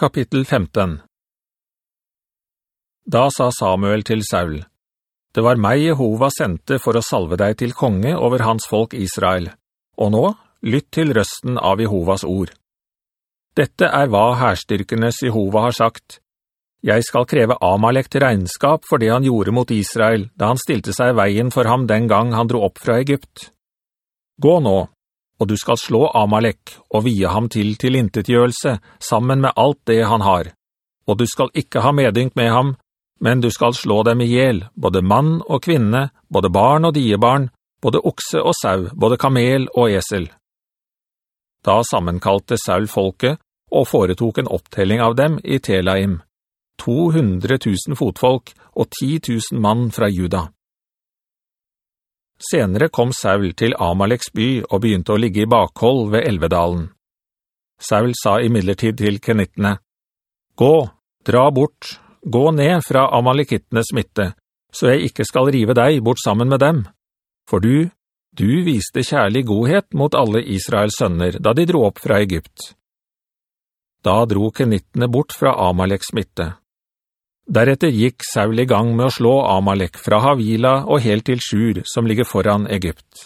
Kapittel 15 Da sa Samuel til Saul, «Det var meg Jehova sendte for å salve deg til konge over hans folk Israel, og nå, lytt til røsten av Jehovas ord. Dette er hva herstyrkenes Jehova har sagt. Jeg skal kreve Amalek til regnskap for det han gjorde mot Israel, da han stilte seg veien for ham den gang han dro opp fra Egypt. Gå nå, og du skal slå Amalek og vie ham til tilintetgjørelse sammen med alt det han har. Og du skal ikke ha medynk med ham, men du skal slå dem ihjel, både mann og kvinne, både barn og diebarn, både okse og sau, både kamel og esel. Da sammenkalte Saul folket og foretok en opptelling av dem i Telaim, 200 000 fotfolk og 10 000 mann fra Juda. Senere kom Saul til Amaleks by og begynte å ligge i bakhold ved Elvedalen. Saul sa i midlertid til kenittene, «Gå, dra bort, gå ned fra Amalekittenes midte, så jeg ikke skal rive deg bort sammen med dem. For du, du viste kjærlig godhet mot alle Israels sønner da de dro opp fra Egypt.» Da dro kenittene bort fra Amaleks midte. Deretter gikk Saul i gang med å slå Amalek fra Havila og helt til Shur, som ligger foran Egypt.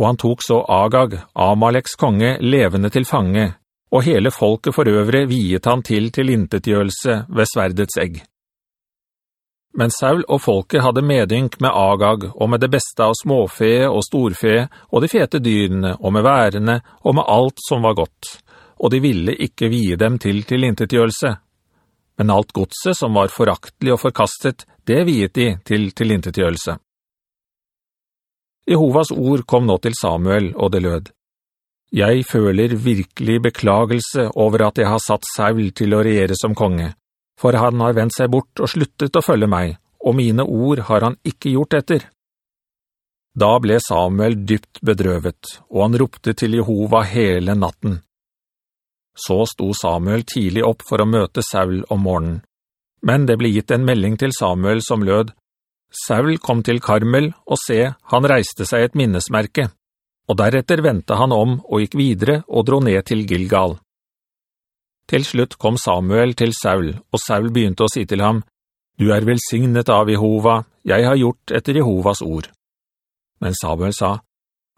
Og han tok så Agag, Amaleks konge, levende til fange, og hele folket for øvre viet han til tilintetgjørelse ved sverdets egg. Men Saul og folket hadde medynk med Agag og med det beste av småfe og storfe og de fete dyrene og med værene og med alt som var godt, og de ville ikke vie dem til tilintetgjørelse men alt godset som var foraktelig og forkastet, det viet de til tilintetgjørelse. Jehovas ord kom nå til Samuel, og det lød. Jeg føler virkelig beklagelse over at jeg har satt Saul til å regjere som konge, for han har vendt seg bort og sluttet å følge meg, og mine ord har han ikke gjort etter. Da ble Samuel dypt bedrøvet, og han ropte til Jehova hele natten. Så sto Samuel tidlig opp for å møte Saul om morgenen. Men det ble gitt en melding til Samuel som lød, Saul kom til Karmel, og se, han reiste seg et minnesmerke, og deretter ventet han om og gikk videre og dro ned til Gilgal. Til slutt kom Samuel til Saul, og Saul begynte å si til ham, «Du er velsignet av Jehova, jeg har gjort etter Jehovas ord.» Men Samuel sa,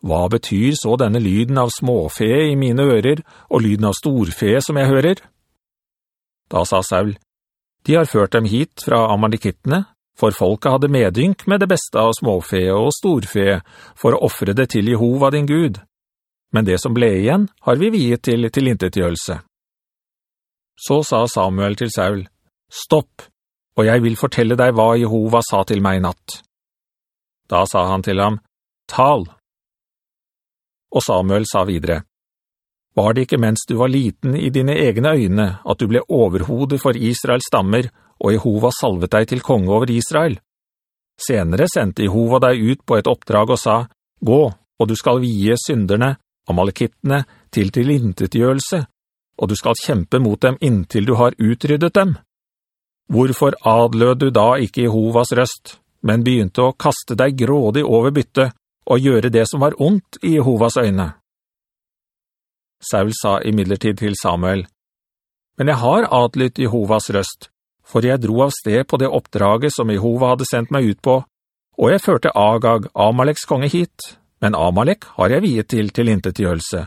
hva betyr så denne lyden av småfe i mine ører, og lyden av storfe som jeg hører? Da sa Saul, de har ført dem hit fra Amalekittene, for folket hadde medynk med det beste av småfe og storfe, for å offre det til Jehova din Gud. Men det som ble igjen, har vi viet til tilintetgjørelse. Så sa Samuel til Saul, «Stopp, og jeg vil fortelle deg hva Jehova sa til meg i natt.» Da sa han til ham, «Tal, og Samuel sa videre, «Var det ikke mens du var liten i dine egne øyne at du ble overhodet for Israels stammer, og Jehova salvet deg til konge over Israel? Senere sendte Jehova deg ut på et oppdrag og sa, «Gå, og du skal vie synderne, amalekittene, til tilintetgjørelse, og du skal kjempe mot dem inntil du har utryddet dem. Hvorfor adlød du da ikke Jehovas røst, men begynte å kaste deg grådig over byttet, og gjøre det som var ondt i Jehovas øyne. Saul sa i midlertid til Samuel, «Men jeg har adlytt Jehovas røst, for jeg dro av sted på det oppdraget som Jehova hadde sendt meg ut på, og jeg førte Agag, Amaleks konge hit, men Amalek har jeg viet til til intetgjørelse.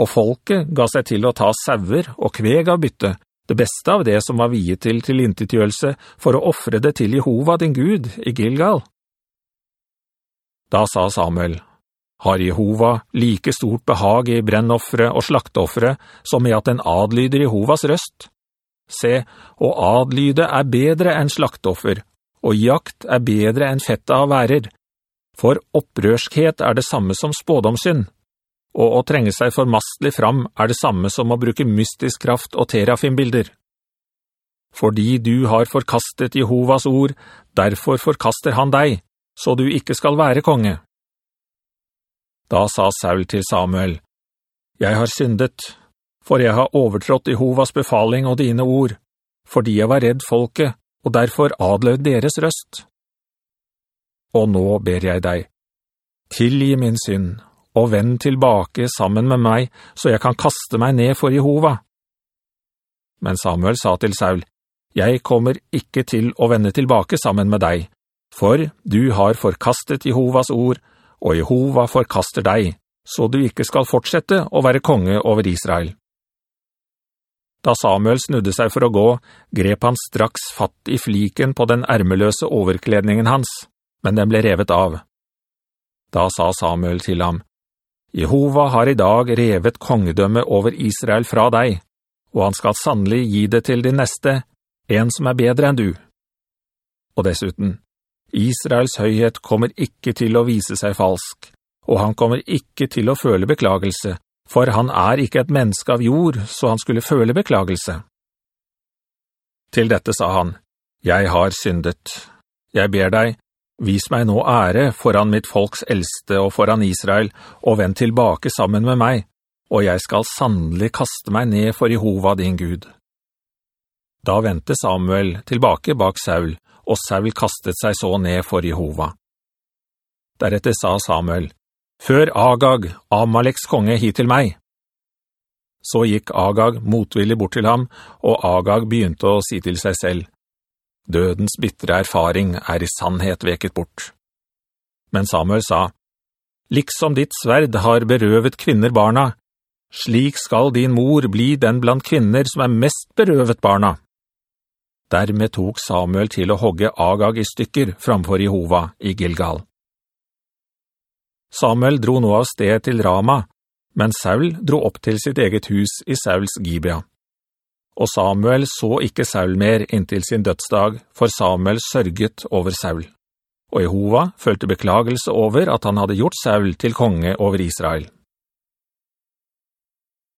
Og folket ga seg til å ta sauer og kveg av bytte, det beste av det som var viet til til intetgjørelse, for å offre det til Jehova din Gud i Gilgal. Da sa Samuel, «Har Jehova like stort behag i brennoffere og slakteoffere som i at den adlyder Jehovas røst? Se, å adlyde er bedre enn slakteoffer, og jakt er bedre enn fettet av værer. For opprørskhet er det samme som spådomssynd, og å trenge seg formastelig fram er det samme som å bruke mystisk kraft og terafimbilder. Fordi du har forkastet Jehovas ord, derfor forkaster han deg, så du ikke skal være konge. Da sa Saul til Samuel, «Jeg har syndet, for jeg har overtrådt Jehovas befaling og dine ord, fordi jeg var redd folket, og derfor adlød deres røst. Og nå ber jeg deg, tilgi min synd, og vend tilbake sammen med meg, så jeg kan kaste meg ned for Jehova.» Men Samuel sa til Saul, «Jeg kommer ikke til å vende tilbake sammen med deg, for du har forkastet Jehovas ord, og Jehova forkaster deg, så du ikke skal fortsette å være konge over Israel.» Da Samuel snudde seg for å gå, grep han straks fatt i fliken på den ærmeløse overkledningen hans, men den ble revet av. Da sa Samuel til ham, «Jehova har i dag revet kongedømme over Israel fra deg, og han skal sannelig gi det til din neste, en som er bedre enn du. Og dessuten, Israels høyhet kommer ikke til å vise seg falsk, og han kommer ikke til å føle beklagelse, for han er ikke et menneske av jord, så han skulle føle beklagelse. Til dette sa han, «Jeg har syndet. Jeg ber deg, vis meg nå ære foran mitt folks eldste og foran Israel, og vend tilbake sammen med meg, og jeg skal sannelig kaste meg ned for Jehova din Gud.» Da ventet Samuel tilbake bak Saul, og Saul kastet seg så ned for Jehova. Deretter sa Samuel, «Før Agag, Amaleks konge, hit til meg.» Så gikk Agag motvillig bort til ham, og Agag begynte å si til seg selv, «Dødens bittre erfaring er i sannhet veket bort.» Men Samuel sa, «Liksom ditt sverd har berøvet kvinner barna, slik skal din mor bli den blant kvinner som er mest berøvet barna.» Dermed tok Samuel til å hogge Agag i stykker framfor Jehova i Gilgal. Samuel dro nå av sted til Rama, men Saul dro opp til sitt eget hus i Sauls Gibea. Og Samuel så ikke Saul mer inntil sin dødsdag, for Samuel sørget over Saul. Og Jehova følte beklagelse over at han hadde gjort Saul til konge over Israel.